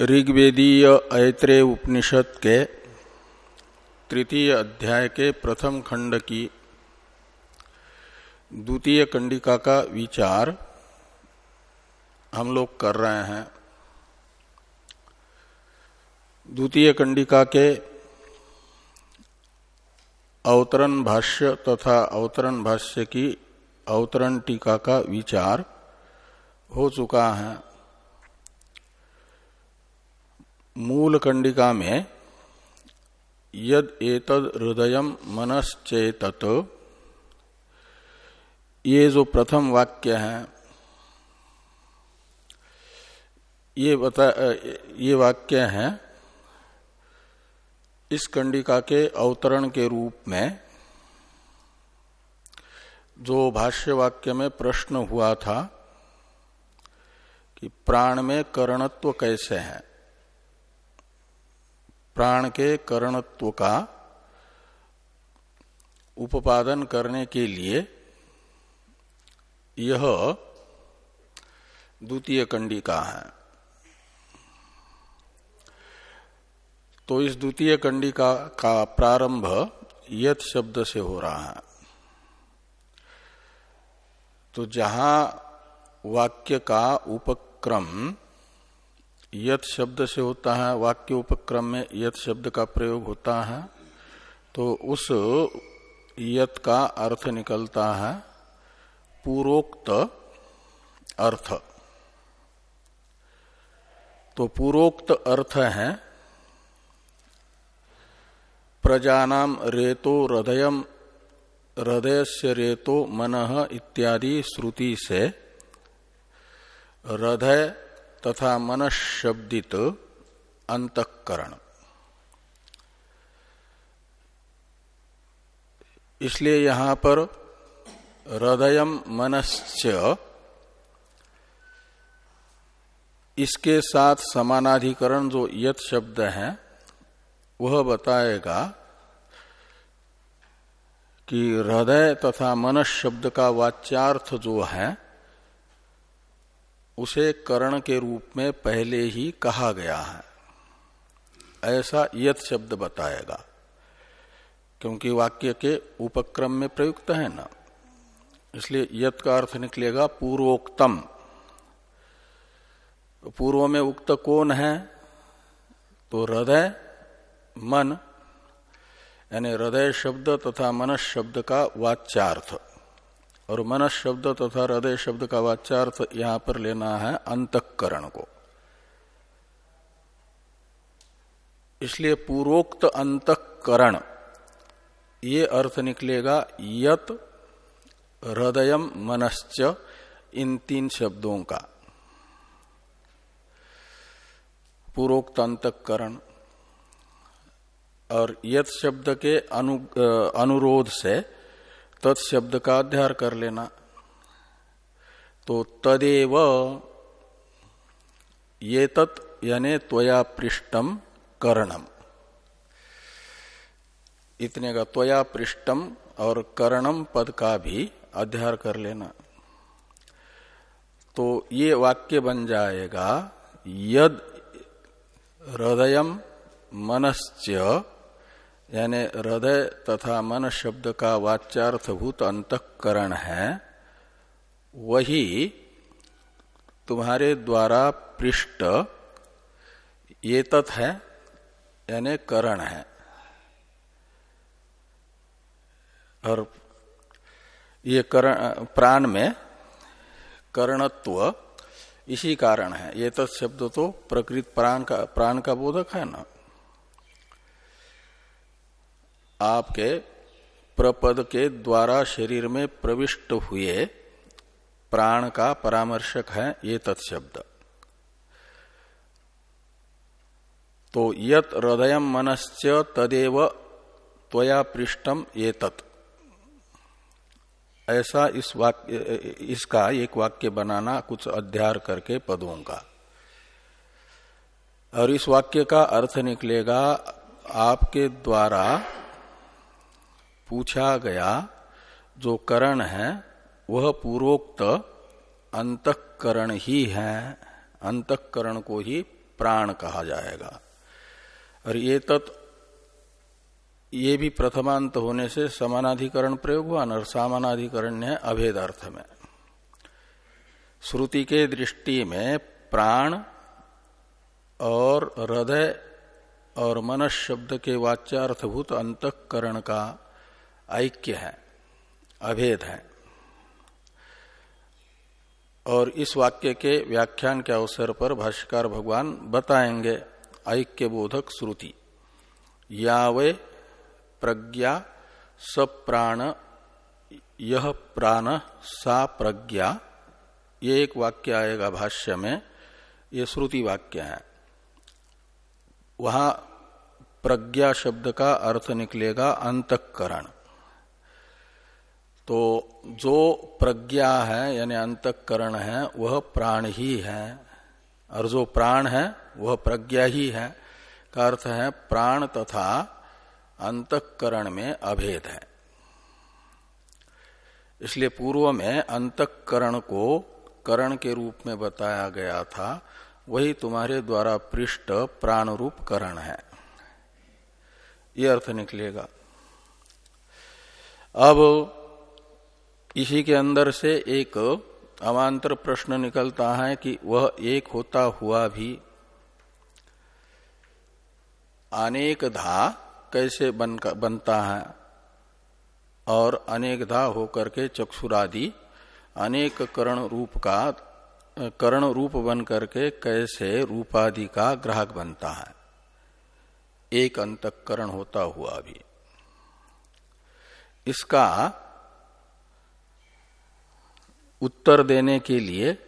ऋग्वेदीय ऐत्रेय उपनिषद के तृतीय अध्याय के प्रथम खंड की द्वितीय कंडिका का विचार हम लोग कर रहे हैं। द्वितीय कंडिका के अवतरण भाष्य तथा अवतरण भाष्य की अवतरण टीका का विचार हो चुका है। मूल कंडिका में यद एतद हृदय मनश्चेत ये जो प्रथम वाक्य है, ये बता, ये वाक्य है, इस कंडिका के अवतरण के रूप में जो भाष्य वाक्य में प्रश्न हुआ था कि प्राण में करणत्व कैसे है। प्राण के करणत्व का उपादन करने के लिए यह द्वितीय कंडिका है। तो इस द्वितीय कंडिका का प्रारंभ यथ शब्द से हो रहा है। तो जहाँ वाक्य का उपक्रम यत शब्द से होता है, वाक्य उपक्रम में यत शब्द का प्रयोग होता है तो उस यत का अर्थ निकलता है पूर्वोक्त अर्थ। तो पूर्वोक्त अर्थ है, प्रजानाम रेतो हृदय हृदय से रेतो मन इत्यादि श्रुति से हृदय तथा मनशब्दित अंतकरण। इसलिए यहाँ पर हृदय मनश्च इसके साथ समानाधिकरण जो यत शब्द है, वह बताएगा कि हृदय तथा मनस शब्द का वाच्यार्थ जो है उसे करण के रूप में पहले ही कहा गया है। ऐसा यथ शब्द बताएगा, क्योंकि वाक्य के उपक्रम में प्रयुक्त है ना। इसलिए यथ का अर्थ निकलेगा पूर्वोक्तम। पूर्व में उक्त कौन है? तो हृदय, मन, यानी हृदय शब्द तथा मनस शब्द का वाच्यार्थ। और मनस शब्द तथा हृदय शब्द का वाच्यार्थ यहाँ पर लेना है अंतकरण को। इसलिए पूर्वोक्त अंतकरण ये अर्थ निकलेगा यत हृदय मनश्च इन तीन शब्दों का। पूर्वोक्त अंतकरण और यत शब्द के अनु, अनुरोध से तत्शब्द का अध्यार कर लेना। तो तदेव ये तत् यानी त्वया पृष्ठम करणम इतने का त्वया पृष्ठम और करणम पद का भी अध्यार कर लेना। तो ये वाक्य बन जाएगा, यद हृदय मनश्च यानी हृदय तथा मन शब्द का वाच्यार्थभूत अंतकरण है, वही तुम्हारे द्वारा पृष्ठ, ये तत् है, यानी करण है। और ये करण, प्राण में करणत्व इसी कारण है। ये तत्शब्द तो प्रकृत प्राण का प्राण का बोधक है ना? आपके प्रपद के द्वारा शरीर में प्रविष्ट हुए प्राण का परामर्शक है ये तत्शब्द। तो यत हृदय मनश्च तदेव त्वया पृष्ठम ये तत्। ऐसा इस वाक्य, इसका एक वाक्य बनाना कुछ अध्यार करके पदों का। और इस वाक्य का अर्थ निकलेगा, आपके द्वारा पूछा गया, जो करण है, वह पूर्वोक्त अंतकरण ही है। अंतकरण को ही प्राण कहा जाएगा। और ये तत्, ये भी प्रथमांत होने से समानाधिकरण प्रयोग हुआ, और सामानाधिकरण है अभेद अर्थ में। श्रुति के दृष्टि में प्राण और हृदय और मनस शब्द के वाच्यार्थभूत अंतकरण का ऐक्य है, अभेद है। और इस वाक्य के व्याख्यान के अवसर पर भाष्यकार भगवान बताएँगे, ऐक्य बोधक श्रुति। यावे प्रज्ञा स प्राण यह प्राण सा प्रज्ञा। ये एक वाक्य आएगा भाष्य में, ये श्रुति वाक्य है। वहाँ प्रज्ञा शब्द का अर्थ निकलेगा अंतकरण। तो जो प्रज्ञा है, यानी अंतकरण है, वह प्राण ही है। और जो प्राण है, वह प्रज्ञा ही है। का अर्थ है, प्राण तथा अंतकरण में अभेद है। इसलिए पूर्व में अंतकरण को करण के रूप में बताया गया था। वही तुम्हारे द्वारा पृष्ठ प्राण रूप करण है। यह अर्थ निकलेगा। अब इसी के अंदर से एक अवान्तर प्रश्न निकलता है कि वह एक होता हुआ भी अनेक धा कैसे बन बनता है? और अनेक धा होकर के चक्षुरादि अनेक करण रूप का, करण रूप बन करके कैसे रूपादि का ग्राहक बनता है? एक अंतकरण होता हुआ भी। इसका उत्तर देने के लिए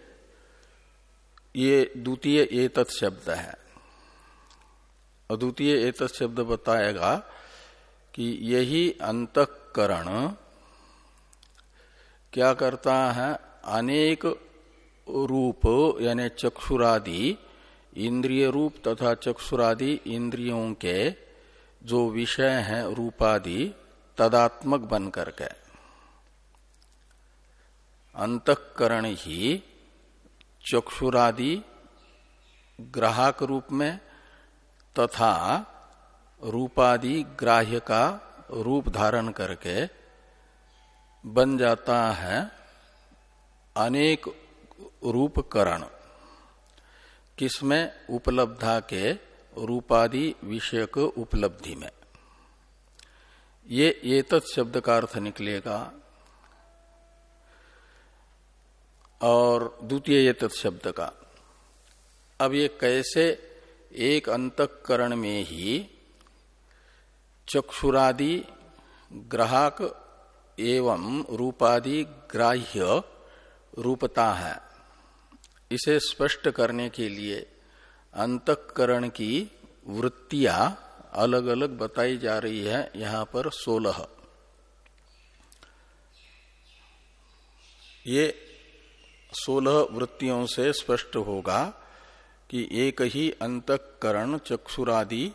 ये द्वितीय एतत् शब्द है। अद्वितीय द्वितीय एतत् शब्द बताएगा कि यही अंतकरण क्या करता है? अनेक रूप, यानी चक्षुरादि, इंद्रिय रूप तथा चक्षुरादि इंद्रियों के जो विषय हैं, रूपादि, तदात्मक बन करके अंतकरण ही चक्षुरादि ग्राहक रूप में तथा रूपादि ग्राह्य का रूप धारण करके बन जाता है अनेक रूपकरण। किसमें? उपलब्धा के रूपादि विषयक उपलब्धि में। ये ये शब्द का अर्थ निकलेगा। और द्वितीय शब्द का। अब ये कैसे एक अंतकरण में ही चक्षुरादि ग्राहक एवं रूपादि ग्राह्य रूपता है, इसे स्पष्ट करने के लिए अंतकरण की वृत्तियाँ अलग अलग बताई जा रही है यहाँ पर सोलह। ये सोलह वृत्तियों से स्पष्ट होगा कि एक ही अंतकरण चक्षुरादि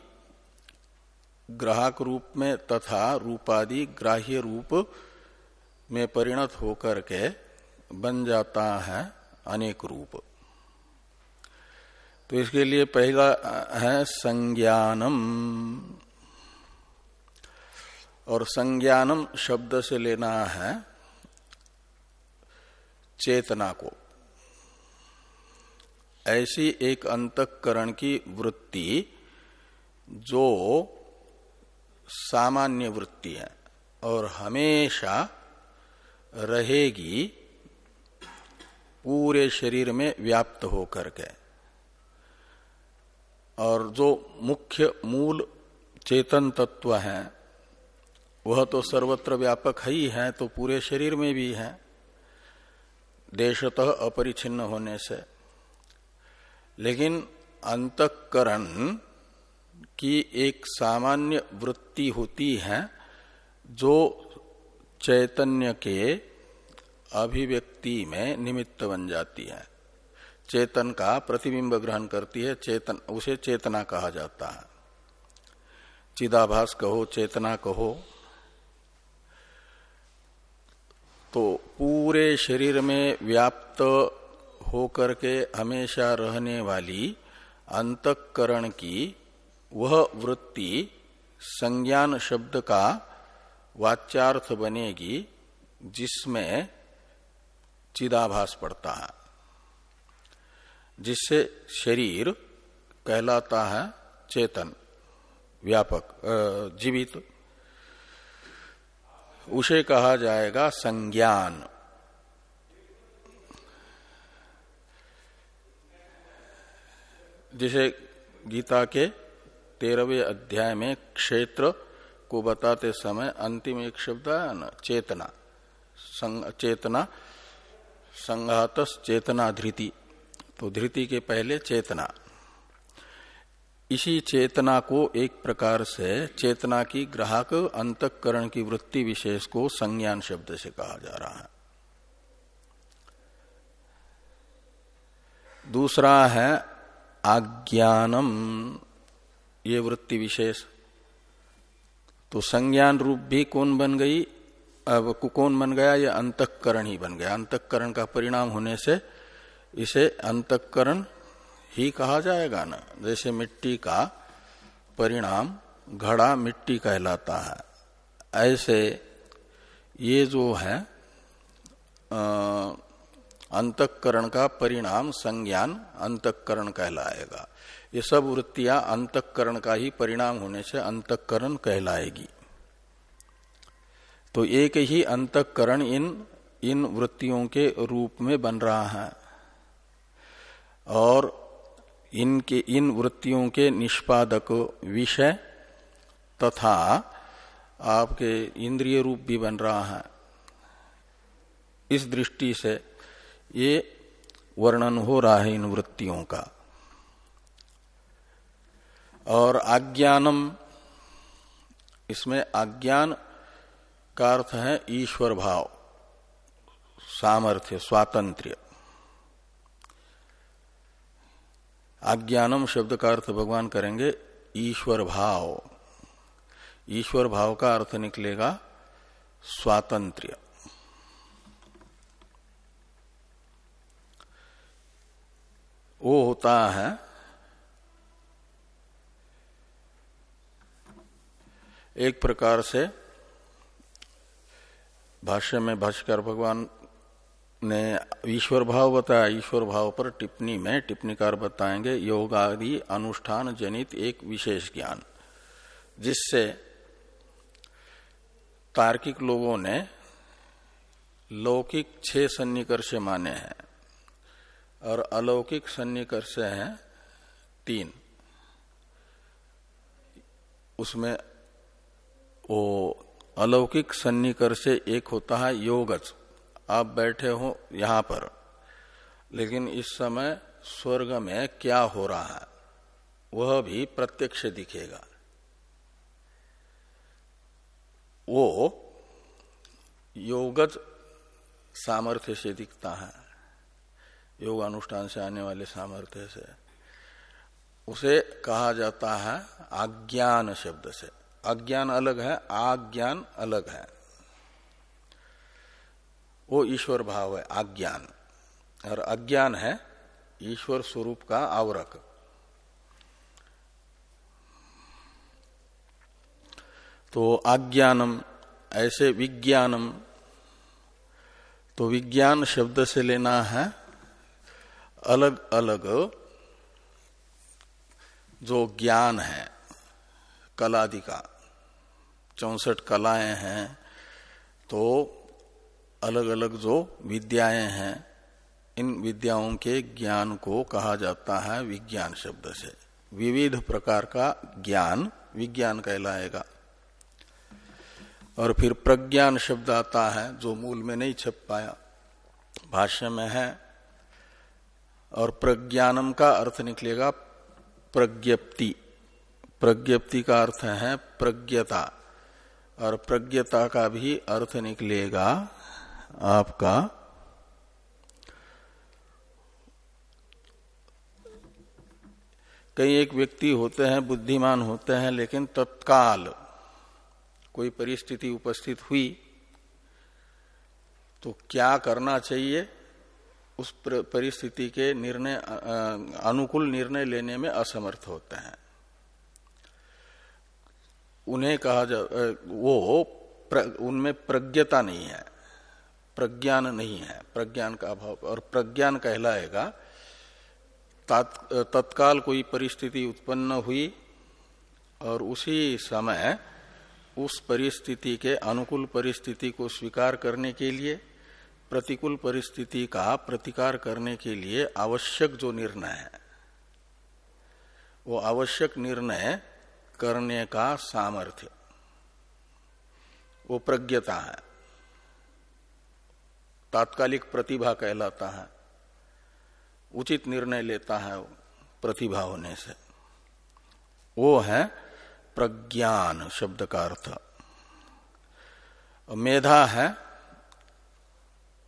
ग्राहक रूप में तथा रूपादि ग्राह्य रूप में परिणत होकर के बन जाता है अनेक रूप। तो इसके लिए पहला है संज्ञानम। और संज्ञानम शब्द से लेना है चेतना को। ऐसी एक अंतकरण की वृत्ति जो सामान्य वृत्ति है और हमेशा रहेगी पूरे शरीर में व्याप्त होकर के। और जो मुख्य मूल चेतन तत्व है, वह तो सर्वत्र व्यापक ही है तो पूरे शरीर में भी है। देशतः अपरिछिन्न होने से। लेकिन अंतकरण की एक सामान्य वृत्ति होती है, जो चैतन्य के अभिव्यक्ति में निमित्त बन जाती है। चेतन का प्रतिबिंब ग्रहण करती है, चेतन, उसे चेतना कहा जाता है। चिदाभास कहो, चेतना कहो तो पूरे शरीर में व्याप्त होकर के हमेशा रहने वाली अंतकरण की वह वृत्ति संज्ञान शब्द का वाच्यार्थ बनेगी, जिसमें चिदाभास पड़ता है, जिससे शरीर कहलाता है चेतन, व्यापक जीवित उसे कहा जाएगा संज्ञान। जिसे गीता के तेरहवें अध्याय में क्षेत्र को बताते समय अंतिम एक शब्द है ना चेतना। संग, चेतना संघात चेतना धृति। तो धृति के पहले चेतना। इसी चेतना को एक प्रकार से चेतना की ग्राहक अंतकरण की वृत्ति विशेष को संज्ञान शब्द से कहा जा रहा है। दूसरा है आज्ञानम, ये वृत्ति विशेष। तो संज्ञान रूप भी कौन बन गई? अब कौन बन गया? ये अंतकरण ही बन गया। अंतकरण का परिणाम होने से इसे अंतकरण ही कहा जाएगा ना। जैसे मिट्टी का परिणाम घड़ा मिट्टी कहलाता है। ऐसे ये जो है अंतकरण का परिणाम संज्ञान अंतकरण कहलाएगा। ये सब वृत्तियाँ अंतकरण का ही परिणाम होने से अंतकरण कहलाएगी। तो एक ही अंतकरण इन इन वृत्तियों के रूप में बन रहा है। और इनके, इन वृत्तियों के निष्पादक विषय तथा आपके इंद्रिय रूप भी बन रहा है। इस दृष्टि से ये वर्णन हो रहा है इन वृत्तियों का। और आज्ञानम, इसमें आज्ञान का अर्थ है ईश्वर भाव, सामर्थ्य, स्वातंत्र्य। आज्ञानम शब्द का अर्थ भगवान करेंगे, ईश्वर भाव। ईश्वर भाव का अर्थ निकलेगा, स्वातंत्र्य। वो होता है, एक प्रकार से भाष्य में भाष्कर भगवान ने ईश्वर भाव बताया ईश्वर भाव पर टिप्पणी में टिप्पणीकार बताएँगे योग आदि अनुष्ठान जनित एक विशेष ज्ञान, जिससे तार्किक लोगों ने लौकिक छह सन्निकर्ष माने हैं और अलौकिक सन्निकर्ष हैं तीन। उसमें वो अलौकिक सन्निकर्ष एक होता है योगज। आप बैठे हो यहाँ पर। लेकिन इस समय स्वर्ग में क्या हो रहा है, वह भी प्रत्यक्ष दिखेगा। वो योगज सामर्थ्य से दिखता है, योग अनुष्ठान से आने वाले सामर्थ्य से। उसे कहा जाता है आज्ञान शब्द से। अज्ञान अलग है, आज्ञान अलग है। वो ईश्वर भाव है आज्ञान और अज्ञान है ईश्वर स्वरूप का आवरक। तो आज्ञानम ऐसे विज्ञानम तो विज्ञान शब्द से लेना है अलग अलग जो ज्ञान है, कलादि का। चौसठ कलाएँ हैं तो अलग अलग जो विद्याएँ हैं, इन विद्याओं के ज्ञान को कहा जाता है विज्ञान शब्द से। विविध प्रकार का ज्ञान विज्ञान कहलाएगा। और फिर प्रज्ञान शब्द आता है जो मूल में नहीं छप पाया, भाष्य में है। और प्रज्ञानम का अर्थ निकलेगा प्रज्ञप्ति। प्रज्ञप्ति का अर्थ है प्रज्ञता। और प्रज्ञता का भी अर्थ निकलेगा आपका कई एक व्यक्ति होते हैं बुद्धिमान होते हैं लेकिन तत्काल कोई परिस्थिति उपस्थित हुई तो क्या करना चाहिए उस परिस्थिति के निर्णय अनुकूल निर्णय लेने में असमर्थ होते हैं। उन्हें कहा जा वो प्र, उनमें प्रज्ञता नहीं है। प्रज्ञान नहीं है, प्रज्ञान का अभाव। और प्रज्ञान कहलाएगा तत्काल कोई परिस्थिति उत्पन्न हुई और उसी समय उस परिस्थिति के अनुकूल परिस्थिति को स्वीकार करने के लिए, प्रतिकूल परिस्थिति का प्रतिकार करने के लिए आवश्यक जो निर्णय है, वो आवश्यक निर्णय करने का सामर्थ्य, वो प्रज्ञता है। तात्कालिक प्रतिभा कहलाता है। उचित निर्णय लेता है प्रतिभा होने से। वो है प्रज्ञान शब्द का अर्थ। मेधा है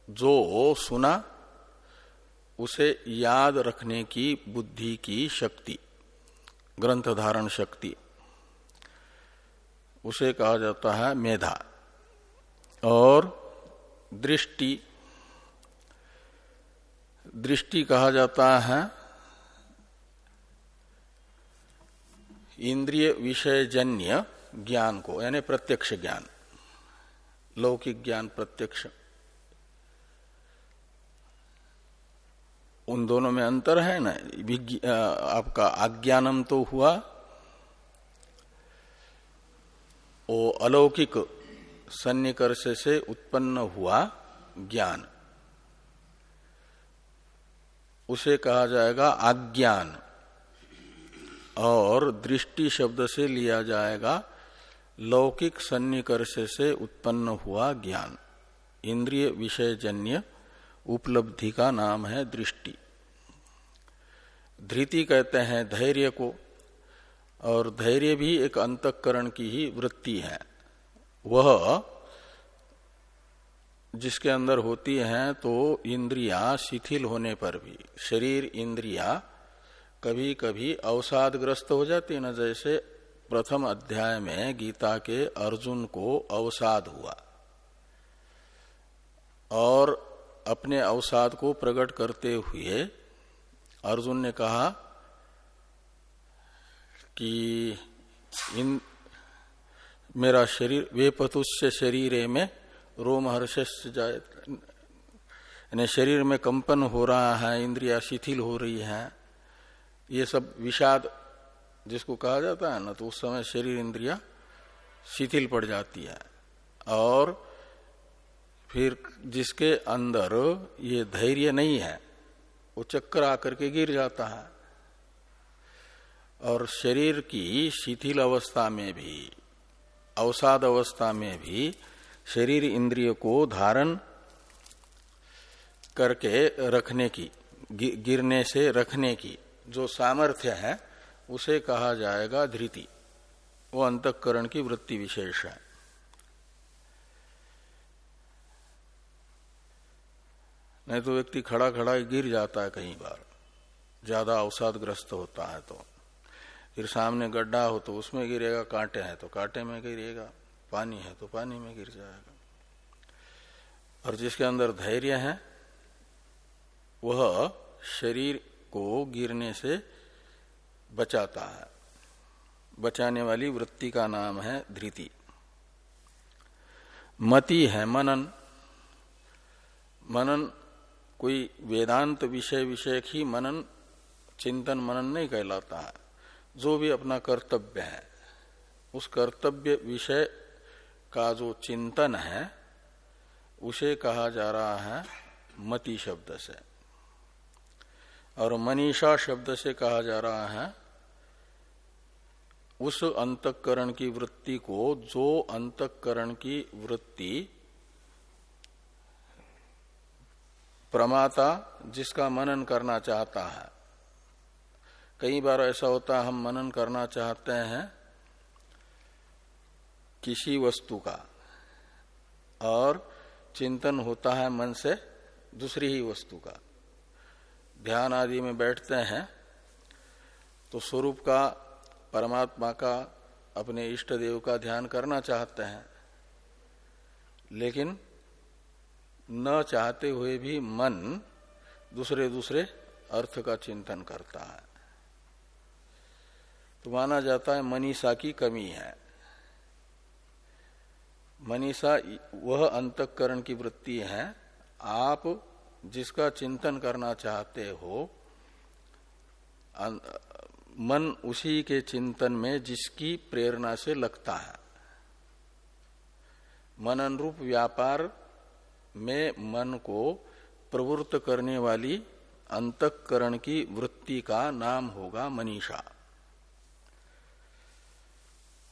जो सुना, उसे याद रखने की बुद्धि की शक्ति, ग्रंथ धारण शक्ति, उसे कहा जाता है मेधा। और दृष्टि दृष्टि कहा जाता है, इंद्रिय विषयजन्य ज्ञान को, यानी प्रत्यक्ष ज्ञान, लौकिक ज्ञान प्रत्यक्ष। उन दोनों में अंतर है ना? आपका अज्ञानम तो हुआ, वो अलौकिक सन्निकर्ष से उत्पन्न हुआ ज्ञान। उसे कहा जाएगा आज्ञान और दृष्टि शब्द से लिया जाएगा लौकिक सन्निकर्ष से उत्पन्न हुआ ज्ञान। इंद्रिय विषयजन्य उपलब्धि का नाम है दृष्टि। धृति कहते हैं धैर्य को, और धैर्य भी एक अंतकरण की ही वृत्ति है। वह जिसके अंदर होती है तो इंद्रिया शिथिल होने पर भी, शरीर इंद्रिया कभी कभी अवसादग्रस्त हो जाती है। न जैसे प्रथम अध्याय में गीता के अर्जुन को अवसाद हुआ और अपने अवसाद को प्रकट करते हुए अर्जुन ने कहा कि इन मेरा शरीर, वे पतुष्य शरीर में रोम हर्ष जाए शरीर में कंपन हो रहा है, इंद्रिया शिथिल हो रही है। ये सब विषाद जिसको कहा जाता है ना तो उस समय शरीर इंद्रिया शिथिल पड़ जाती है। और फिर जिसके अंदर ये धैर्य नहीं है, वो चक्कर आकर के गिर जाता है। और शरीर की शिथिल अवस्था में भी, अवसाद अवस्था में भी शरीर इंद्रिय को धारण करके रखने की गिरने से रखने की जो सामर्थ्य है, उसे कहा जाएगा धृति। वो अंतकरण की वृत्ति विशेष है। नहीं तो व्यक्ति खड़ा खड़ा गिर जाता है कई बार। ज़्यादा अवसादग्रस्त होता है तो। फिर सामने गड्ढा हो तो उसमें गिरेगा, कांटे हैं तो कांटे में गिरेगा। पानी है तो पानी में गिर जाएगा। और जिसके अंदर धैर्य है, वह शरीर को गिरने से बचाता है। बचाने वाली वृत्ति का नाम है धृति। मति है मनन। मनन, कोई वेदांत विषय विषय ही मनन, चिंतन मनन नहीं कहलाता है। जो भी अपना कर्तव्य है, उस कर्तव्य विषय का जो चिंतन है, उसे कहा जा रहा है मति शब्द से। और मनीषा शब्द से कहा जा रहा है, उस अंतकरण की वृत्ति को, जो अंतकरण की वृत्ति प्रमाता जिसका मनन करना चाहता है। कई बार ऐसा होता है, हम मनन करना चाहते हैं किसी वस्तु का। और चिंतन होता है मन से दूसरी ही वस्तु का। ध्यान आदि में बैठते हैं तो स्वरूप का, परमात्मा का, अपने इष्ट देव का ध्यान करना चाहते हैं। लेकिन न चाहते हुए भी मन दूसरे दूसरे अर्थ का चिंतन करता है। तो माना जाता है मनीषा की कमी है। मनीषा, वह अंतकरण की वृत्ति है। आप जिसका चिंतन करना चाहते हो मन उसी के चिंतन में जिसकी प्रेरणा से लगता है। मन अनुरूप व्यापार में मन को प्रवृत्त करने वाली अंतकरण की वृत्ति का नाम होगा मनीषा।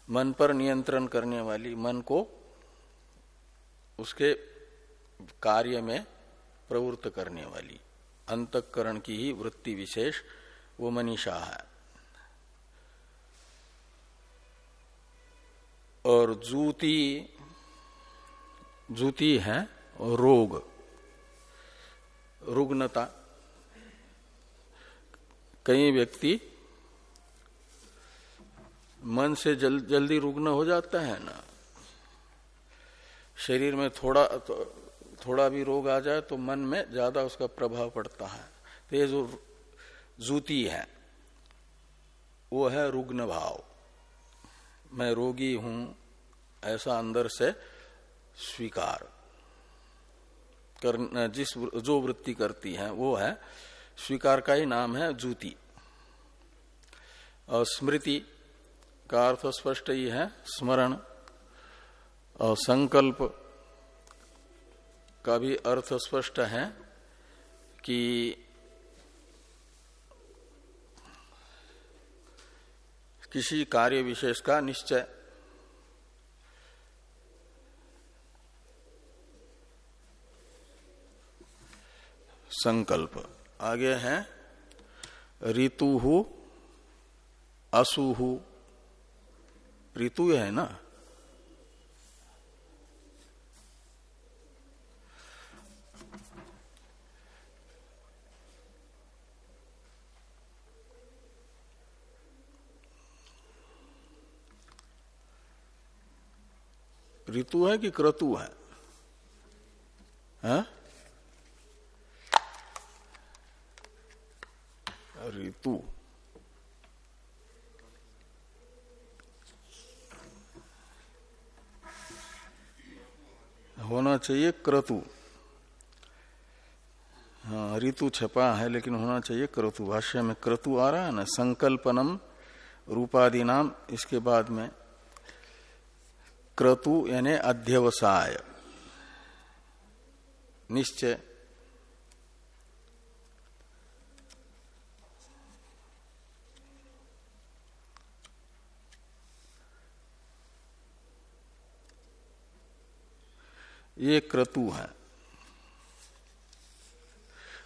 मन पर नियंत्रण करने वाली, मन को उसके कार्य में प्रवृत्त करने वाली अंतकरण की ही वृत्ति विशेष वो मनीषा है। और जूती जूती है रोग रुग्णता। कई व्यक्ति मन से जल, जल्दी रुग्ण हो जाता है ना। शरीर में थोड़ा तो, थोड़ा भी रोग आ जाए तो मन में ज़्यादा उसका प्रभाव पड़ता है। तो ये जो जूती है वो है रुग्ण भाव मैं रोगी हूँ ऐसा अंदर से स्वीकार। कर जिस जो वृत्ति करती है वो है स्वीकार का ही नाम है जूती। और स्मृति का अर्थ स्पष्ट ही है स्मरण। और संकल्प का भी अर्थ स्पष्ट है कि किसी कार्य विशेष का निश्चय। संकल्प। आगे है, ऋतु असुहु ऋतु है ना? ऋतु है कि क्रतु है? ऋतु। होना चाहिए क्रतु। हाँ ऋतु छपा है, लेकिन होना चाहिए क्रतु। भाष्य में क्रतु आ रहा है ना? संकल्पनम रूपादि नाम इसके बाद में क्रतु यानी अध्यवसाय। निश्चय। ये क्रतु है।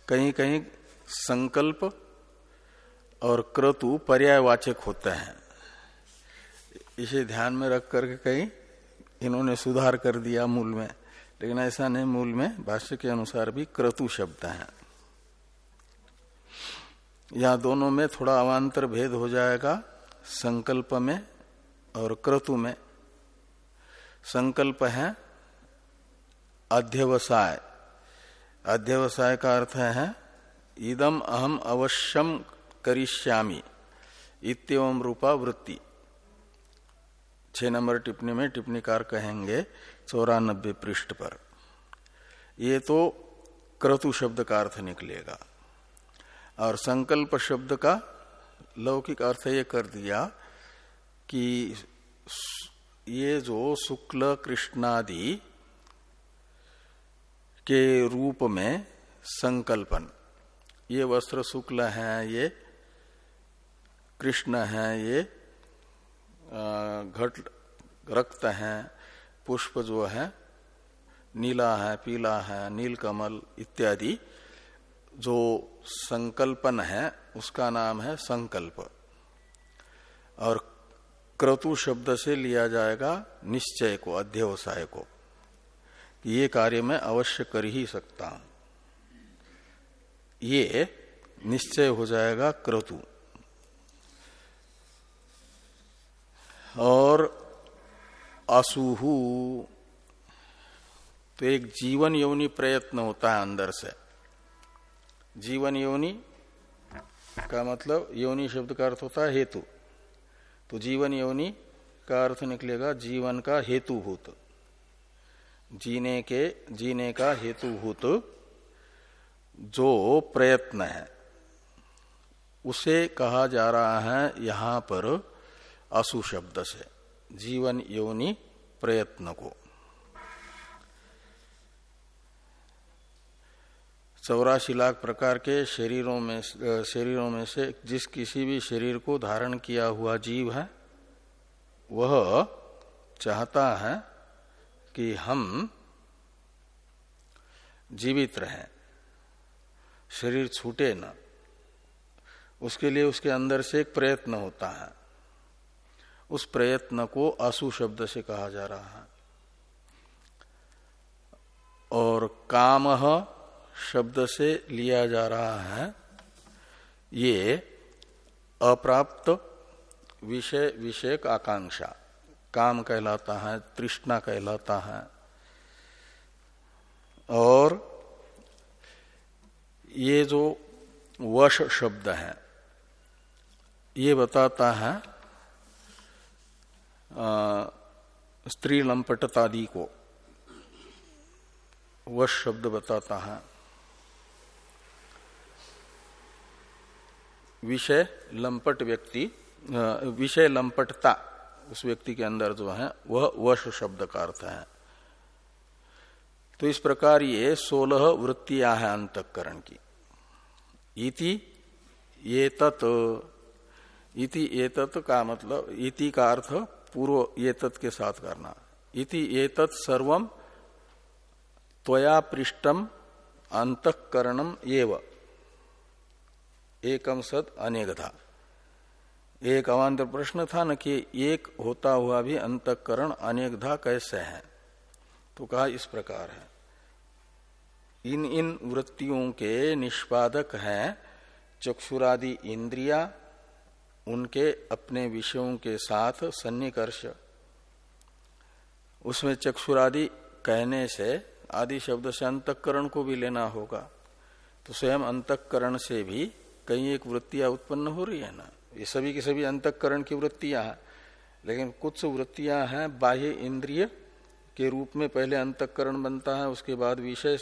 कहीं कहीं संकल्प और क्रतु पर्यायवाचक होते हैं। इसे ध्यान में रख करके कहीं इन्होंने सुधार कर दिया मूल में, लेकिन ऐसा नहीं, मूल में भाष्य के अनुसार भी क्रतु शब्द है। यहाँ दोनों में थोड़ा अवान्तर भेद हो जाएगा, संकल्प में और क्रतु में। संकल्प है अध्यवसाय। अध्यवसाय का अर्थ है, इदम अहम अवश्यम करिष्यामी इतम रूपा वृत्ति। छह नंबर टिप्पणी में टिप्पणीकार कहेंगे चौरानबे पृष्ठ पर। ये तो क्रतु शब्द का अर्थ निकलेगा। और संकल्प शब्द का लौकिक अर्थ ये कर दिया कि ये जो शुक्ल कृष्णादि के रूप में संकल्पन, ये वस्त्र शुक्ल है, ये कृष्ण है, ये घट रक्त है, पुष्प जो है, नीला है, पीला है, नीलकमल इत्यादि जो संकल्पन है, उसका नाम है संकल्प। और क्रतु शब्द से लिया जाएगा निश्चय को, अध्यवसाय को ये कार्य मैं अवश्य कर ही सकता हूँ। ये निश्चय हो जाएगा क्रतु। और असुहु तो एक जीवन यौनी प्रयत्न होता है अंदर से। जीवन योनि का मतलब योनि शब्द का अर्थ होता है हेतु। तो जीवन योनि का अर्थ निकलेगा जीवन का हेतुभूत। जीने के, जीने का हेतुभूत जो प्रयत्न है, उसे कहा जा रहा है यहाँ पर असु शब्द से, जीवन योनि प्रयत्न को चौरासी लाख प्रकार के शरीरों में शरीरों में से जिस किसी भी शरीर को धारण किया हुआ जीव है, वह चाहता है कि हम जीवित रहें, शरीर छूटे न। उसके लिए उसके अंदर से एक प्रयत्न होता है। उस प्रयत्न को असु शब्द से कहा जा रहा है। और काम शब्द से लिया जा रहा है, ये अप्राप्त विषय, विषयक आकांक्षा। काम कहलाता है, तृष्णा कहलाता है। और ये जो वश शब्द है, ये बताता है स्त्री लंपटतादि को वश शब्द बताता है विषय लंपट व्यक्ति विषय लंपटता उस व्यक्ति के अंदर जो है वह वश शब्द का अर्थ है तो इस प्रकार ये सोलह वृत्तियाँ हैं अंतकरण की इति ये तत् इति का मतलब इति का अर्थ पूर्व ये तत् के साथ करना। इति ये तत् सर्वम त्वया पृष्ठम अंतकरणम एव। एकम सद अनेक था एक अवान्तर प्रश्न था न कि एक होता हुआ भी अंतकरण अनेकधा कैसे है? तो कहा इस प्रकार है। इन इन वृत्तियों के निष्पादक हैं चक्षुरादि इंद्रिया उनके अपने विषयों के साथ सन्निकर्ष। उसमें चक्षुरादि कहने से आदि शब्द से अंतकरण को भी लेना होगा। तो स्वयं अंतकरण से भी कई एक वृत्तियाँ उत्पन्न हो रही है ना? ये सभी की सभी अंतकरण की वृत्तियाँ हैं। लेकिन कुछ वृत्तियाँ हैं बाह्य इंद्रिय के रूप में पहले अंतकरण बनता है, उसके बाद विषय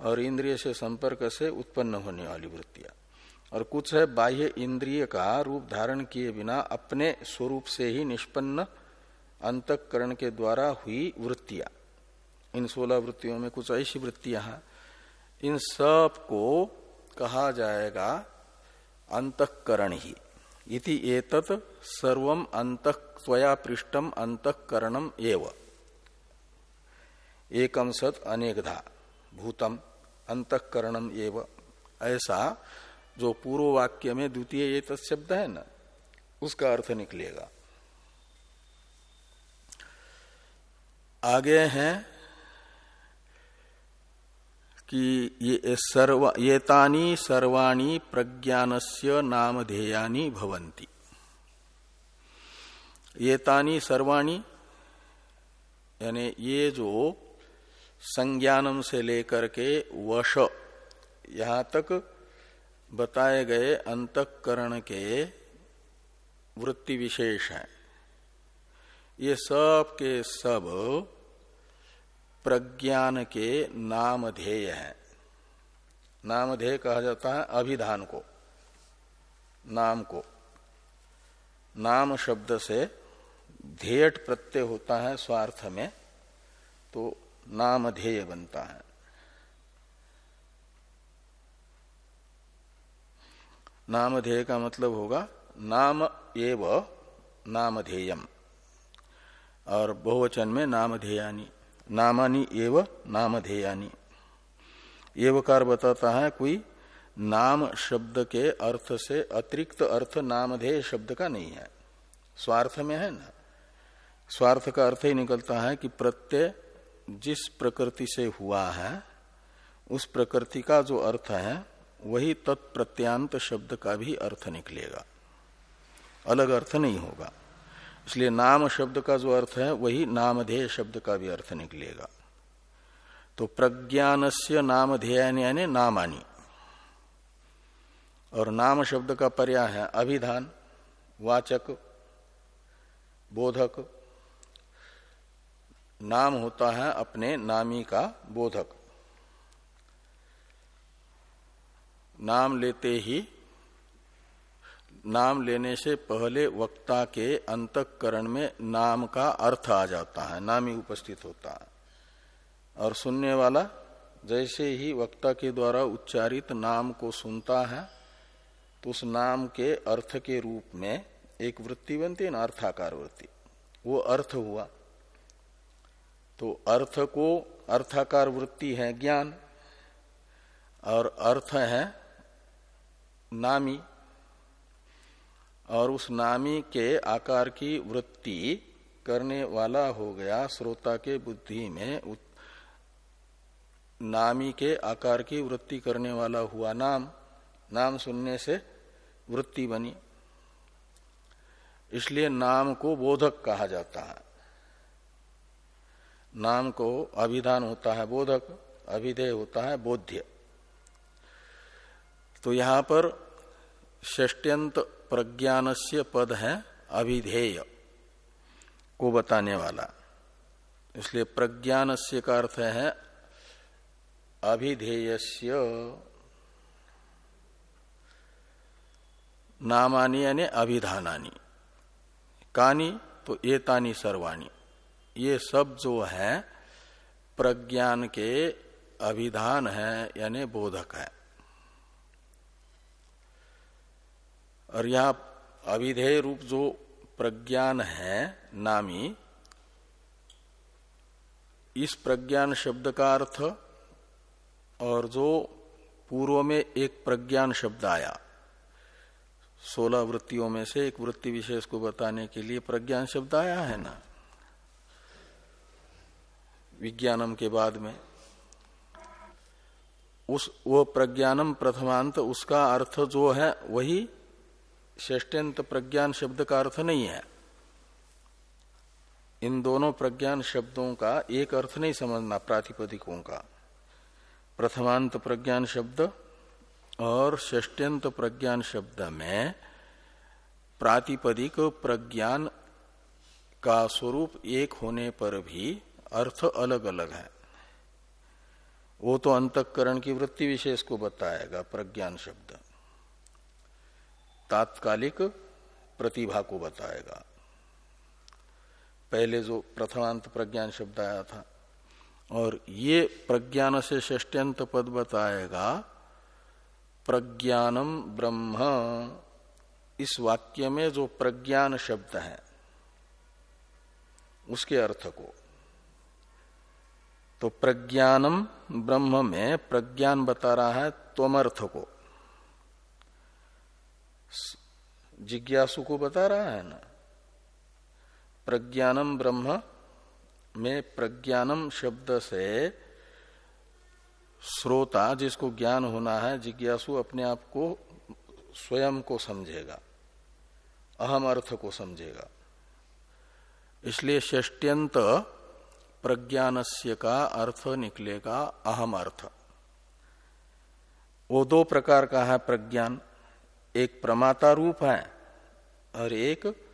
और इंद्रिय से संपर्क से उत्पन्न होने वाली वृत्तियाँ। और कुछ है बाह्य इंद्रिय का रूप धारण किए बिना अपने स्वरूप से ही निष्पन्न अंतकरण के द्वारा हुई वृत्तियाँ। इन सोलह वृत्तियों में कुछ ऐसी वृत्तियाँ हैं। इन सबको कहा जाएगा अंतकरण ही। इति एतत सर्वम अंत पृष्ठम अंतकरणम एव। एकम सत अनेकधा। भूतम अंतकरणम एव। ऐसा जो पूर्व वाक्य में द्वितीय ये शब्द है ना, उसका अर्थ निकलेगा। आगे हैं कि ये सर्व येतानी सर्वाणी प्रज्ञानस्य नामधेयानी भवंती येतानी सर्वाणी, यानी ये जो संज्ञानम से लेकर के वश, यहाँ तक बताए गए अंतकरण के वृत्ति विशेष हैं। ये सब के सब प्रज्ञान के नामधेय है। नामधेय कहा जाता है अभिधान को। नाम को। नाम शब्द से ध्येयट प्रत्यय होता है स्वार्थ में तो नामधेय बनता है। नामधेय का मतलब होगा नाम एव नामधेयम। और बहुवचन में नामधेयानी, नामानी एव नामधेयानी। एवकार बताता है कोई नाम शब्द के अर्थ से अतिरिक्त अर्थ नामधेय शब्द का नहीं है। स्वार्थ में है ना? स्वार्थ का अर्थ ही निकलता है कि प्रत्यय जिस प्रकृति से हुआ है, उस प्रकृति का जो अर्थ है वही तत्प्रत्यांत शब्द का भी अर्थ निकलेगा। अलग अर्थ नहीं होगा। इसलिए नाम शब्द का जो अर्थ है, वही नामधेय शब्द का भी अर्थ निकलेगा। तो प्रज्ञान से नामधेय यानी नामानी। और नाम शब्द का पर्याय है अभिधान, वाचक, बोधक। नाम होता है अपने नामी का बोधक। नाम लेते ही, नाम लेने से पहले वक्ता के अंतकरण में नाम का अर्थ आ जाता है, नाम ही उपस्थित होता है। और सुनने वाला जैसे ही वक्ता के द्वारा उच्चारित नाम को सुनता है तो उस नाम के अर्थ के रूप में एक वृत्ति बनती है ना अर्थाकार वृत्ति वो अर्थ हुआ। तो अर्थ को अर्थाकार वृत्ति है ज्ञान, और अर्थ है नामी और उस नामी के आकार की वृत्ति करने वाला हो गया श्रोता के बुद्धि में। नामी के आकार की वृत्ति करने वाला हुआ नाम। नाम सुनने से वृत्ति बनी। इसलिए नाम को बोधक कहा जाता है। नाम को अभिधान होता है बोधक, अभिधेय होता है बोध्य। तो यहाँ पर षष्ट्यंत प्रज्ञान से पद है अभिधेय को बताने वाला। इसलिए प्रज्ञान से का अर्थ है अभिधेयस्य। नामानी यानी अभिधानानी। कानी तो एतानी सर्वाणी। ये सब जो है, प्रज्ञान के अभिधान है, यानी बोधक है। और यह अभिधेय रूप जो प्रज्ञान है, नामी, इस प्रज्ञान शब्द का अर्थ और जो पूर्व में एक प्रज्ञान शब्द आया। सोलह वृत्तियों में से एक वृत्ति विशेष को बताने के लिए प्रज्ञान शब्द आया है ना? विज्ञानम के बाद में। उस, वो प्रज्ञानम प्रथमांत उसका अर्थ जो है, वही ष्टंत प्रज्ञान शब्द का अर्थ नहीं है। इन दोनों प्रज्ञान शब्दों का एक अर्थ नहीं समझना प्रातिपदिकों का। प्रथमांत प्रज्ञान शब्द और षष्ट्यंत प्रज्ञान शब्द में प्रातिपदिक प्रज्ञान का स्वरूप एक होने पर भी अर्थ अलग अलग है। वो तो अंतकरण की वृत्ति विशेष को बताएगा, प्रज्ञान शब्द। तात्कालिक प्रतिभा को बताएगा। पहले जो प्रथमांत प्रज्ञान शब्द आया था, और ये प्रज्ञान से षष्ट्यंत पद बताएगा, प्रज्ञानम ब्रह्म। इस वाक्य में जो प्रज्ञान शब्द है, उसके अर्थ को। तो प्रज्ञानम ब्रह्म में प्रज्ञान बता रहा है, त्वमर्थ को। जिज्ञासु को बता रहा है ना? प्रज्ञानम ब्रह्म, में प्रज्ञानम शब्द से श्रोता जिसको ज्ञान होना है, जिज्ञासु अपने आप को स्वयं को समझेगा, अहम अर्थ को समझेगा। इसलिए षष्ट्यंत प्रज्ञानस्य का अर्थ निकलेगा अहम अर्थ। वो दो प्रकार का है प्रज्ञान एक प्रमाता रूप है और एक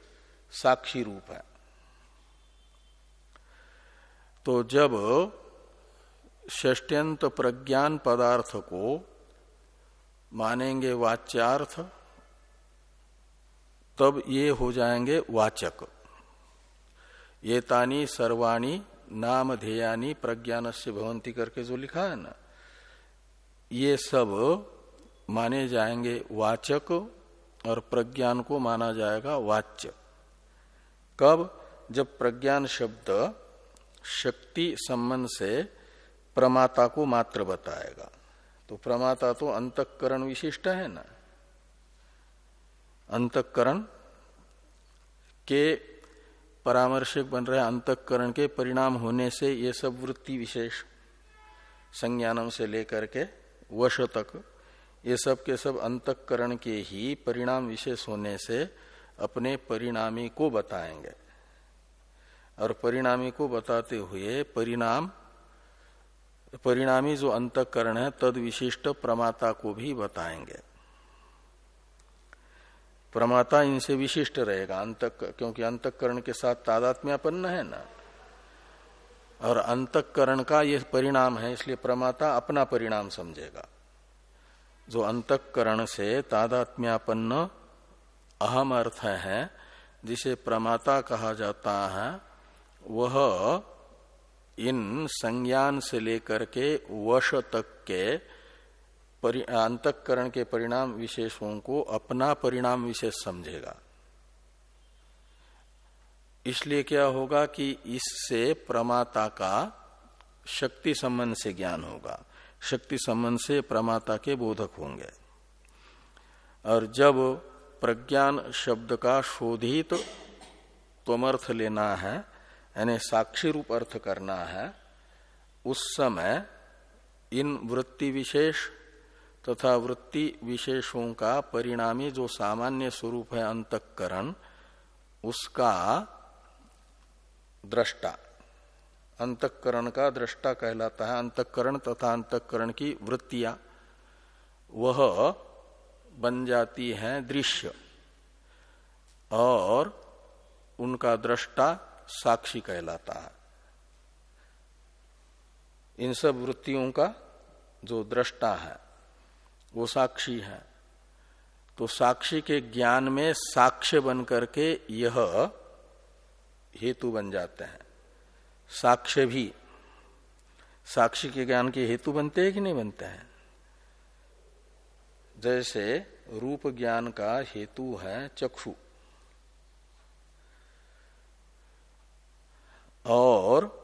साक्षी रूप है। तो जब षष्ट्यंत प्रज्ञान पदार्थ को मानेंगे वाच्यार्थ, तब ये हो जाएँगे वाचक। ये तानी सर्वाणी नाम ध्येयानी प्रज्ञान से भवंती करके जो लिखा है ना, ये सब माने जाएँगे वाचक और प्रज्ञान को माना जाएगा वाच्य। कब? जब प्रज्ञान शब्द शक्ति संबंध से प्रमाता को मात्र बताएगा। तो प्रमाता तो अंतकरण विशिष्ट है ना? अंतकरण के परामर्शक बन रहे अंतकरण के परिणाम होने से ये सब वृत्ति विशेष संज्ञानम से लेकर के वश तक ये सब के सब अंतकरण के ही परिणाम विशेष होने से अपने परिणामी को बताएँगे। और परिणामी को बताते हुए परिणाम, परिणामी जो अंतकरण है, तद विशिष्ट प्रमाता को भी बताएँगे। प्रमाता इनसे विशिष्ट रहेगा अंत क्योंकि अंतकरण के साथ तादात्म्यापन्न है ना। और अंतकरण का यह परिणाम है, इसलिए प्रमाता अपना परिणाम समझेगा। जो अंतकरण से तादात्म्यापन्न अहम अर्थ है, जिसे प्रमाता कहा जाता है, वह इन संज्ञान से लेकर के वश तक के अंतकरण के परिणाम विशेषों को अपना परिणाम विशेष समझेगा। इसलिए क्या होगा कि इससे प्रमाता का शक्ति संबंध से ज्ञान होगा। शक्ति संबंध से प्रमाता के बोधक होंगे। और जब प्रज्ञान शब्द का शोधित त्वमर्थ लेना है, यानी साक्षी रूप अर्थ करना है, उस समय इन वृत्ति विशेष तथा वृत्ति विशेषों का परिणामी जो सामान्य स्वरूप है अंतकरण, उसका दृष्टा अंतकरण का दृष्टा कहलाता है। अंतकरण तथा अंतकरण की वृत्तियाँ, वह बन जाती हैं दृश्य, और उनका दृष्टा साक्षी कहलाता है। इन सब वृत्तियों का जो दृष्टा है, वो साक्षी है। तो साक्षी के ज्ञान में साक्ष्य बन करके यह हेतु बन जाते हैं। साक्ष्य भी, साक्षी के ज्ञान के हेतु बनते हैं कि नहीं बनते हैं? जैसे रूप ज्ञान का हेतु है चक्षु। और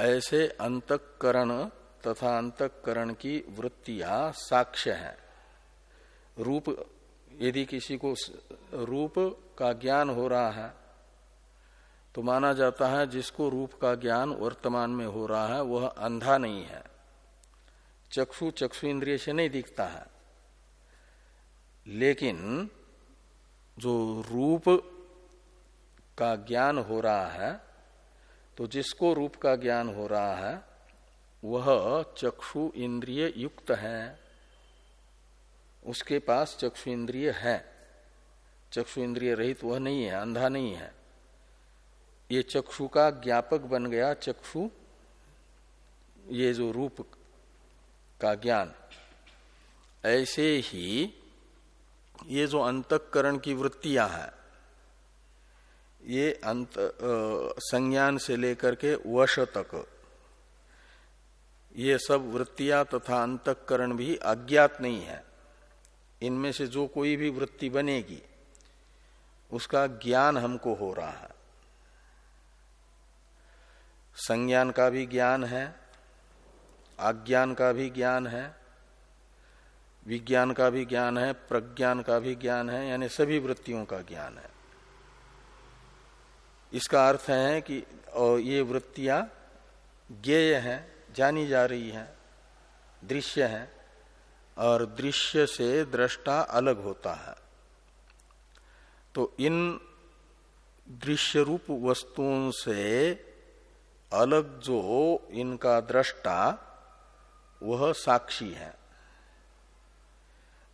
ऐसे अंतकरण तथा अंतकरण की वृत्तियाँ साक्ष्य हैं। रूप, यदि किसी को रूप का ज्ञान हो रहा है तो माना जाता है जिसको रूप का ज्ञान वर्तमान में हो रहा है, वह अंधा नहीं है। चक्षु चक्षु इंद्रिय से नहीं दिखता है। लेकिन जो रूप का ज्ञान हो रहा है तो जिसको रूप का ज्ञान हो रहा है, वह चक्षु इंद्रिय युक्त है। उसके पास चक्षु इंद्रिय है। चक्षु इंद्रिय रहित वह नहीं है, अंधा नहीं है। ये चक्षु का ज्ञापक बन गया, चक्षु, ये जो रूप का ज्ञान। ऐसे ही ये जो अंतकरण की वृत्तियाँ हैं, ये अंत संज्ञान से लेकर के वश तक, ये सब वृत्तियाँ तथा अंतकरण भी अज्ञात नहीं है। इनमें से जो कोई भी वृत्ति बनेगी, उसका ज्ञान हमको हो रहा है। संज्ञान का भी ज्ञान है, आज्ञान का भी ज्ञान है, विज्ञान का भी ज्ञान है, प्रज्ञान का भी ज्ञान है, यानी सभी वृत्तियों का ज्ञान है। इसका अर्थ है कि ये वृत्तियाँ ज्ञेय हैं, जानी जा रही हैं, दृश्य हैं, और दृश्य से दृष्टा अलग होता है। तो इन दृश्य रूप वस्तुओं से अलग जो इनका दृष्टा, वह साक्षी है।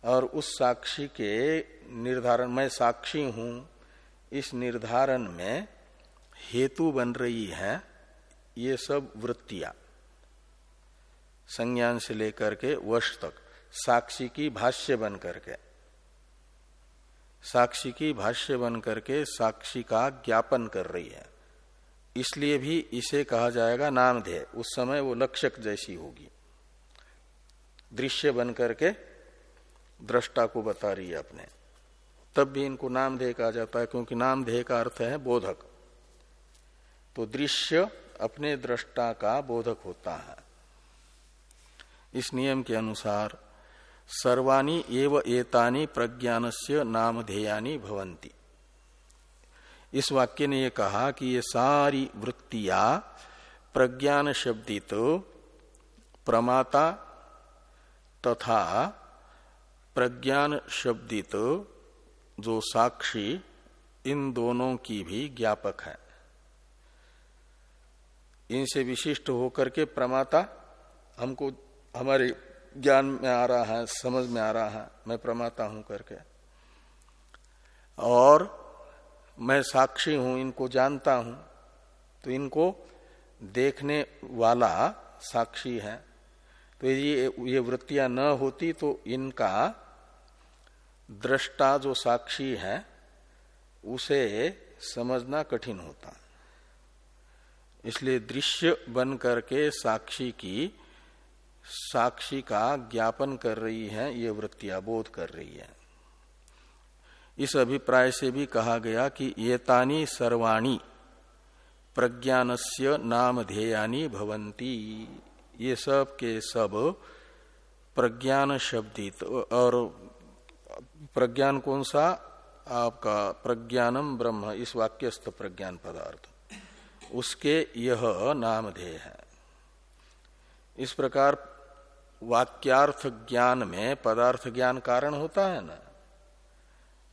और उस साक्षी के निर्धारण, मैं साक्षी हूँ, इस निर्धारण में हेतु बन रही है ये सब वृत्तियाँ। संज्ञान से लेकर के वश तक, साक्षी की भाष्य बन करके। साक्षी की भाष्य बन करके साक्षी का ज्ञापन कर रही है। इसलिए भी इसे कहा जाएगा नामधेय। उस समय वो लक्षक जैसी होगी। दृश्य बन करके दृष्टा को बता रही है अपने। तब भी इनको नामधेय कहा जाता है, क्योंकि नामधेय का अर्थ है बोधक। तो दृश्य अपने दृष्टा का बोधक होता है। इस नियम के अनुसार सर्वाणी एव एतानी प्रज्ञान से नामधेयानी भवंती इस वाक्य ने यह कहा कि ये सारी वृत्तियाँ प्रज्ञान शब्दित प्रमाता तथा प्रज्ञान शब्दित जो साक्षी, इन दोनों की भी ज्ञापक है। इनसे विशिष्ट होकर के प्रमाता, हमको, हमारे ज्ञान में आ रहा है, समझ में आ रहा है, मैं प्रमाता हूँ करके। और मैं साक्षी हूँ, इनको जानता हूँ। तो इनको देखने वाला साक्षी है। तो ये ये वृत्तियाँ न होती तो इनका दृष्टा जो साक्षी है, उसे समझना कठिन होता। इसलिए दृश्य बन करके साक्षी की, साक्षी का ज्ञापन कर रही है, ये वृत्तियाँ बोध कर रही है। इस अभिप्राय से भी कहा गया कि ये तानी सर्वाणी प्रज्ञानस्य नाम ध्येयानी भवंती ये सब के सब प्रज्ञान शब्दित और प्रज्ञान कौन सा? आपका प्रज्ञानम ब्रह्म, इस वाक्यस्थ प्रज्ञान पदार्थ। उसके यह नामधेय है। इस प्रकार वाक्यार्थ ज्ञान में पदार्थ ज्ञान कारण होता है ना?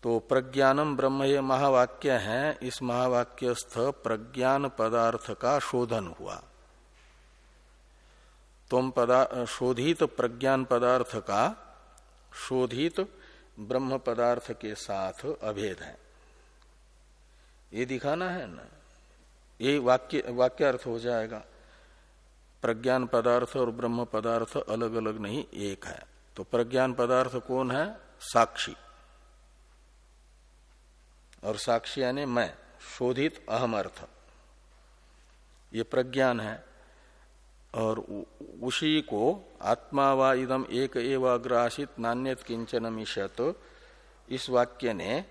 तो प्रज्ञानम ब्रह्म ये महावाक्य है, इस महावाक्यस्थ प्रज्ञान पदार्थ का शोधन हुआ। तुम पदा, शोधित प्रज्ञान पदार्थ का, शोधित ब्रह्म पदार्थ के साथ अभेद है। ये दिखाना है ना? ये वाक्य वाक्य अर्थ हो जाएगा। प्रज्ञान पदार्थ और ब्रह्म पदार्थ अलग अलग नहीं, एक है। तो प्रज्ञान पदार्थ कौन है? साक्षी। और साक्षी यानी मैं, शोधित अहम अर्थ। ये प्रज्ञान है, और उसी को आत्मा व इदम एक एव अग्रासित नान्यत किंचन मिशत इस वाक्य ने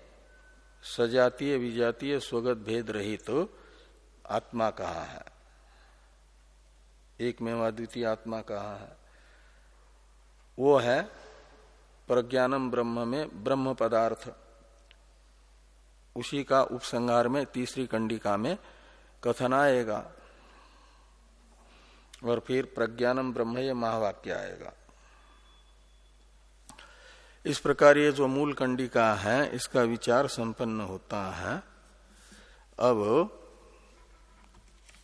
सजातीय विजातीय स्वगत भेद रहित तो आत्मा कहा है। एक में द्वितीय आत्मा कहा है। वो है प्रज्ञानम ब्रह्म में ब्रह्म पदार्थ। उसी का उपसंहार में, तीसरी कंडिका में कथन आएगा और फिर प्रज्ञानम ब्रह्म ये महावाक्य आएगा। इस प्रकार ये जो मूल कंडिका है, इसका विचार संपन्न होता है। अब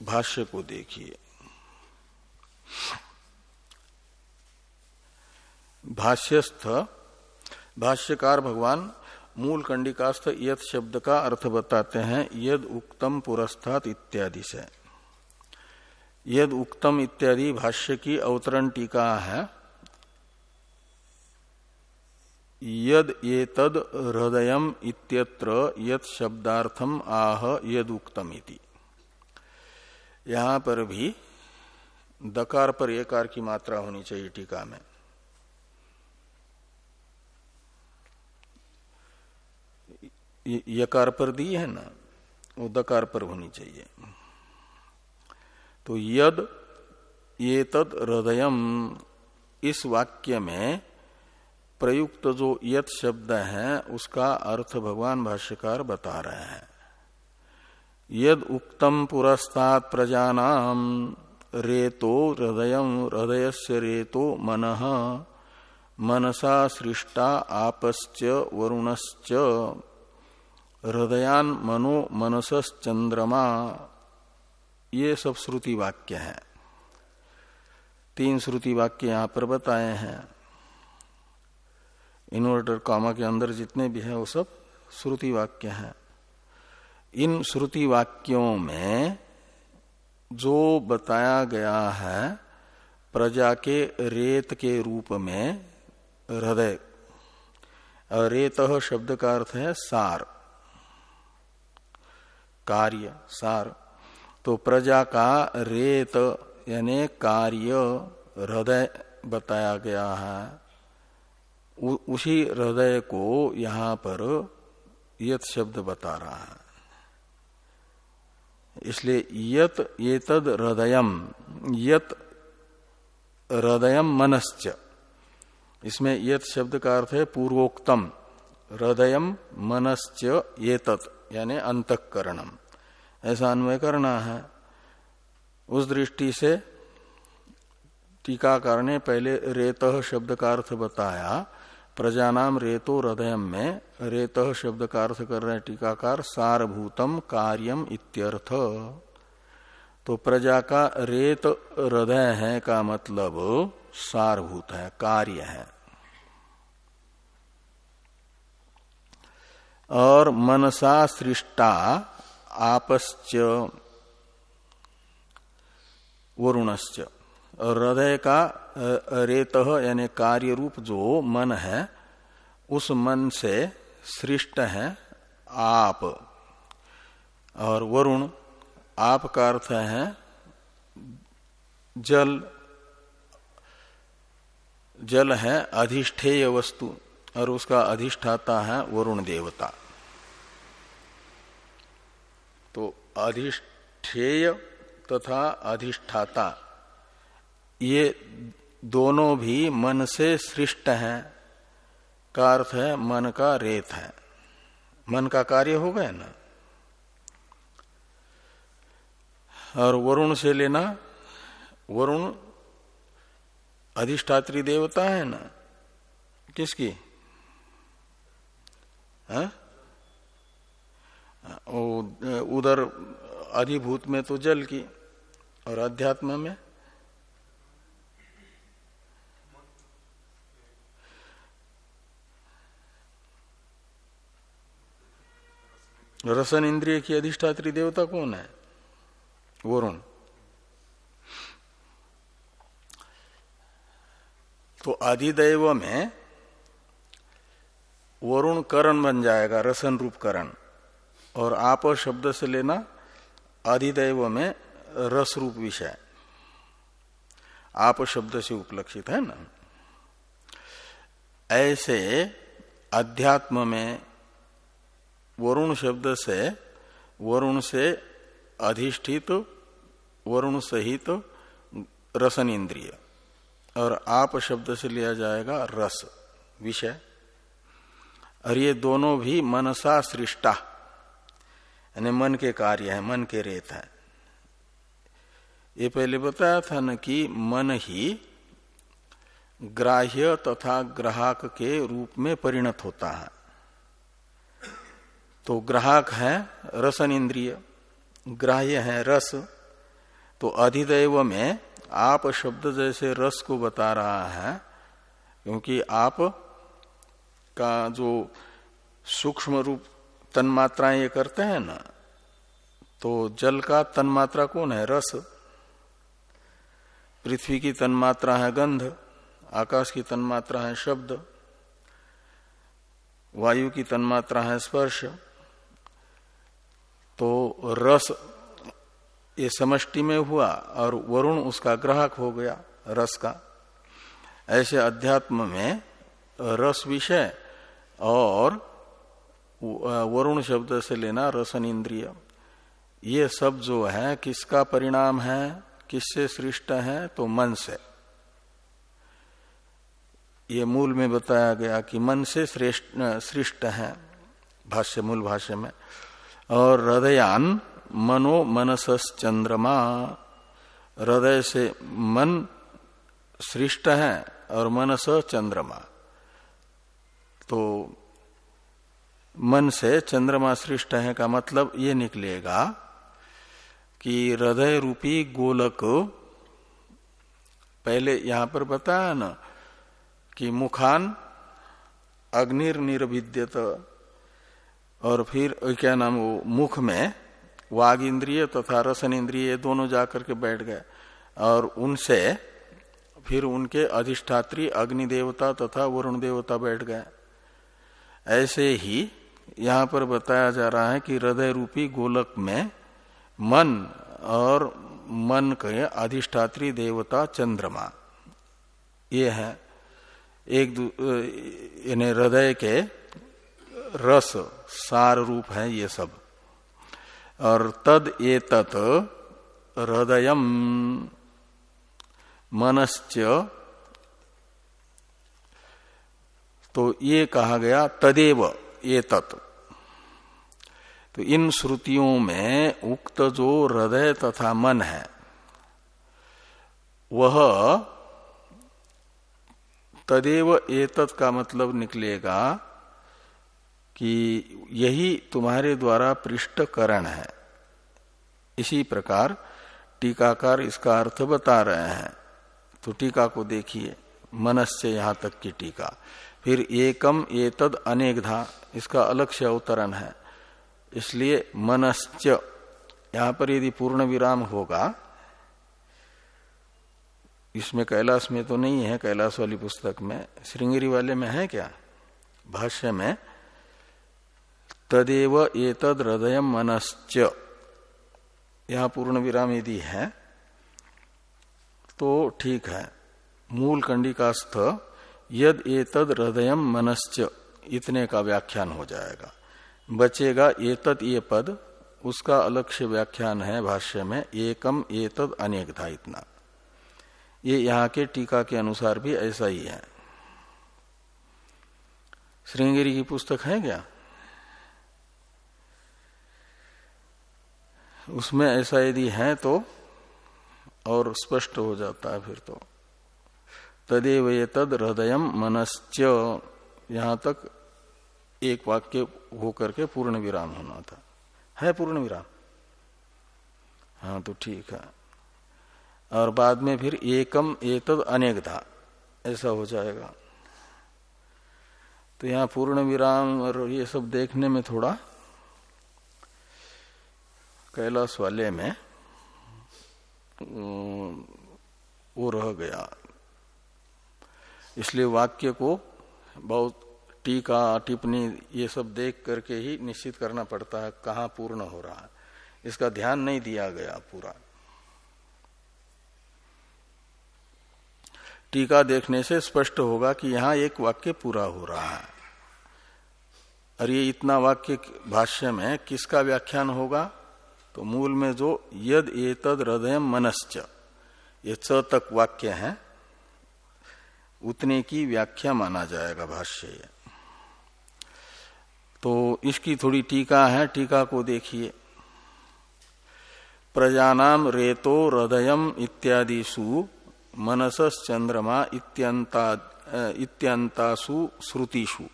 भाष्य को देखिए। भाष्यस्थ, भाष्यकार भगवान मूल कंडिकास्थ यद शब्द का अर्थ बताते हैं, यद उक्तम पुरस्तात् इत्यादि से। यद उक्तम इत्यादि भाष्य की अवतरण टीका है। यद ये तद हृदय इत्यत्र यद शब्दार्थम आह यद उक्तम इति। यहाँ पर भी दकार पर एकार की मात्रा होनी चाहिए टीका में। यकार पर दी है ना, वो दकार पर होनी चाहिए। तो यद ये तद हृदय इस वाक्य में प्रयुक्त जो यद शब्द है, उसका अर्थ भगवान भाष्यकार बता रहे हैं। यद उक्तम पुरस्तात् प्रजानाम, रेतो हृदय हृदय से रेतो मन, मनसा सृष्टा आपश्च वरुणश्च। हृदयान मनो मनसस चंद्रमा ये सब श्रुति वाक्य हैं। तीन श्रुति वाक्य यहाँ पर बताए हैं। इन्वर्टर कामा के अंदर जितने भी हैं, वो सब श्रुति वाक्य हैं। इन श्रुति वाक्यों में जो बताया गया है, प्रजा के रेत के रूप में, हृदय। रेत शब्द का अर्थ है सार। कार्य, सार। तो प्रजा का रेत, यानी कार्य, हृदय बताया गया है। उसी हृदय को यहाँ पर यत शब्द बता रहा है। इसलिए यत ये तद हृदयम, यत हृदयम मनश्च। इसमें यत शब्द का अर्थ है पूर्वोक्तम, हृदयम ये तत् यानी अंतकरणम। ऐसा अन्वय करना है। उस दृष्टि से टीकाकार ने पहले रेत शब्द का अर्थ बताया। प्रजानाम रेतो हृदय में रेत शब्द का अर्थ कर रहे टीकाकार, सारभूतम कार्यम इत्यर्थ। तो प्रजा का रेत हृदय है का मतलब सारभूत है, कार्य है। और मनसा सृष्टा आपश्च वरुणश्च। और हृदय का रेत यानी कार्य रूप जो मन है, उस मन से सृष्ट है आप। और वरुण आप का अर्थ है जल जल है अधिष्ठेय वस्तु। और उसका अधिष्ठाता है वरुण देवता। तो अधिष्ठेय तथा अधिष्ठाता, ये दोनों भी मन से सृष्ट हैं, का अर्थ है मन का रेत है। मन का कार्य हो गया ना? और वरुण से लेना, वरुण अधिष्ठात्री देवता है ना? किसकी? हाँ? उधर अधिभूत में तो जल की और अध्यात्म में? रसन इंद्रिय की अधिष्ठात्री देवता कौन है? वरुण। तो अधिदैव में वरुण करण बन जाएगा रसन रूप करण और आप शब्द से लेना अधिदैव में रस रूप विषय। आप शब्द से उपलक्षित है ना? ऐसे अध्यात्म में वरुण शब्द से वरुण से अधिष्ठित वरुण सहित तो, रसन इंद्रिय और आप शब्द से लिया जाएगा रस विषय। और ये दोनों भी मनसा सृष्टा, यानी मन के कार्य है, मन के रेत है। ये पहले बताया था न कि मन ही ग्राह्य तथा ग्राहक के रूप में परिणत होता है। तो ग्राहक है रसन इंद्रिय, ग्राह्य है रस। तो अधिदैव में आप शब्द जैसे रस को बता रहा है, क्योंकि आप का जो सूक्ष्म रूप तन्मात्राएँ ये करते हैं ना तो जल का तन्मात्रा कौन है? रस। पृथ्वी की तन्मात्रा है गंध, आकाश की तन्मात्रा है शब्द, वायु की तन्मात्रा है स्पर्श। तो रस ये समष्टि में हुआ और वरुण उसका ग्राहक हो गया, रस का। ऐसे अध्यात्म में रस विषय और वरुण शब्द से लेना रसन इंद्रिय ये सब जो है, किसका परिणाम है, किससे सृष्ट है तो मन से। ये मूल में बताया गया कि मन से श्रेष्ठ सृष्ट है, भाष्य, मूल भाष्य में। और हृदयान मनो मनसस चंद्रमा हृदय से मन सृष्ट है और मनस चंद्रमा तो मन से चंद्रमा सृष्ट है का मतलब ये निकलेगा कि हृदय रूपी गोलक, पहले यहाँ पर बताया ना, कि मुखान अग्निर्निर्भिद्यत और फिर क्या नाम वो, मुख में वाग इंद्रिय तथा रसन इंद्रिय दोनों जाकर के बैठ गए, और उनसे फिर उनके अधिष्ठात्री अग्नि देवता तथा वरुण देवता बैठ गए। ऐसे ही यहाँ पर बताया जा रहा है कि हृदय रूपी गोलक में मन और मन के अधिष्ठात्री देवता चंद्रमा, ये है। एक यानी हृदय के रस सार रूप है ये सब। और तद ये तत् हृदय मनश्च तो ये कहा गया तदेव, ये तत्। तो इन श्रुतियों में उक्त जो हृदय तथा मन है, वह तदेव एतत् का मतलब निकलेगा कि यही तुम्हारे द्वारा पृष्ठकरण है। इसी प्रकार टीकाकार इसका अर्थ बता रहे हैं। तो टीका को देखिए, मनस्य यहाँ तक की टीका। फिर एकम एतद अनेकधा। इसका अलग से अवतरण है। इसलिए मनश्च। यहाँ पर यदि पूर्ण विराम होगा, इसमें कैलाश में तो नहीं है, कैलाश वाली पुस्तक में। श्रृंगेरी वाले में है क्या? भाष्य में, तदेव एतद हृदय मनश्च। यहाँ पूर्ण विराम यदि है तो ठीक है। मूल कंडिकास्थ यद एतद हृदय मनश्च, इतने का व्याख्यान हो जाएगा। बचेगा एतद ये पद, उसका से व्याख्यान है भाष्य में, एकम एतद अनेक था इतना। ये यहाँ के टीका के अनुसार भी ऐसा ही है। श्रृंगेरी की पुस्तक है क्या? उसमें ऐसा यदि है तो और स्पष्ट हो जाता है फिर तो। तदेव ये तद हृदय मनश्च। यहाँ तक एक वाक्य होकर के पूर्ण विराम होना था। है पूर्ण विराम हाँ तो ठीक है। और बाद में फिर एकम एतद अनेक था ऐसा हो जाएगा। तो यहाँ पूर्ण विराम और ये सब देखने में थोड़ा कैलाश वाले में वो रह गया। इसलिए वाक्य को बहुत टीका, टिप्पणी, ये सब देख करके ही निश्चित करना पड़ता है कहाँ पूर्ण हो रहा है। इसका ध्यान नहीं दिया गया पूरा। टीका देखने से स्पष्ट होगा कि यहाँ एक वाक्य पूरा हो रहा है। और ये इतना वाक्य भाष्य में किसका व्याख्यान होगा? तो मूल में जो यद एतद हृदय मनश्च, ये च तक वाक्य है। उतने की व्याख्या माना जाएगा भाष्य तो इसकी थोड़ी टीका है, टीका को देखिए। प्रजानाम रेतो हृदय इत्यादिशु मनस चंद्रमा इत्यंता इत्यंतासु श्रुतिषु।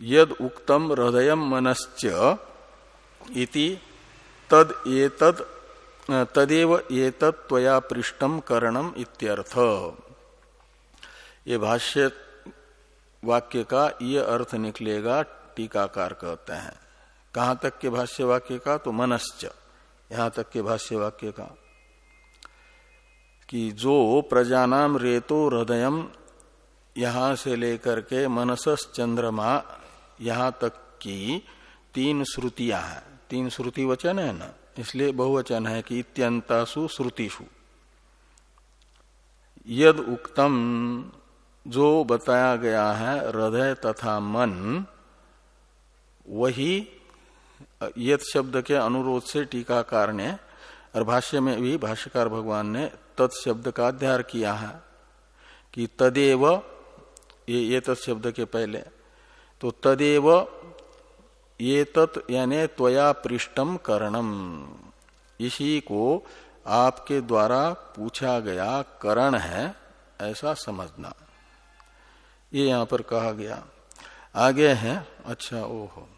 यद उक्तम हृदय मनश्च तद एतद तदेव एतत् त्वया पृष्ठम करणम इत्यर्थ। ये भाष्य वाक्य का ये अर्थ निकलेगा, टीकाकार कहते हैं। कहाँ तक के भाष्य वाक्य का? तो मनश्च। यहाँ तक के भाष्य वाक्य का। कि जो प्रजानाम रेतो हृदय, यहाँ से लेकर के मनसस चंद्रमा, यहाँ तक की तीन श्रुतियाँ हैं। तीन श्रुति वचन है ना? इसलिए बहुवचन है कि इत्यंतासु श्रुतिषु। यद उक्तम जो बताया गया है, हृदय तथा मन, वही, यद शब्द के अनुरोध से टीकाकार ने, और भाष्य में भी भाष्यकार भगवान ने तत्शब्द का अध्यार किया है, कि तदेव, ये ये तत्शब्द के पहले तो तदेव ये तत् यानी त्वया पृष्ठम करणम। इसी को आपके द्वारा पूछा गया करण है, ऐसा समझना। ये यहाँ पर कहा गया। आगे है। अच्छा ओहो।